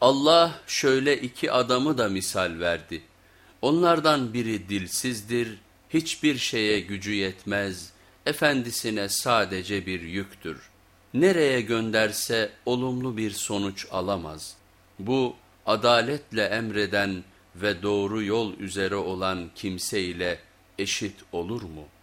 Allah şöyle iki adamı da misal verdi. Onlardan biri dilsizdir, hiçbir şeye gücü yetmez, efendisine sadece bir yüktür. Nereye gönderse olumlu bir sonuç alamaz. Bu adaletle emreden ve doğru yol üzere olan kimseyle eşit olur mu?''